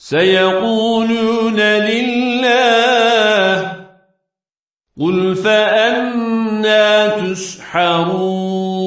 سيقولون لله قل فأنا تسحرون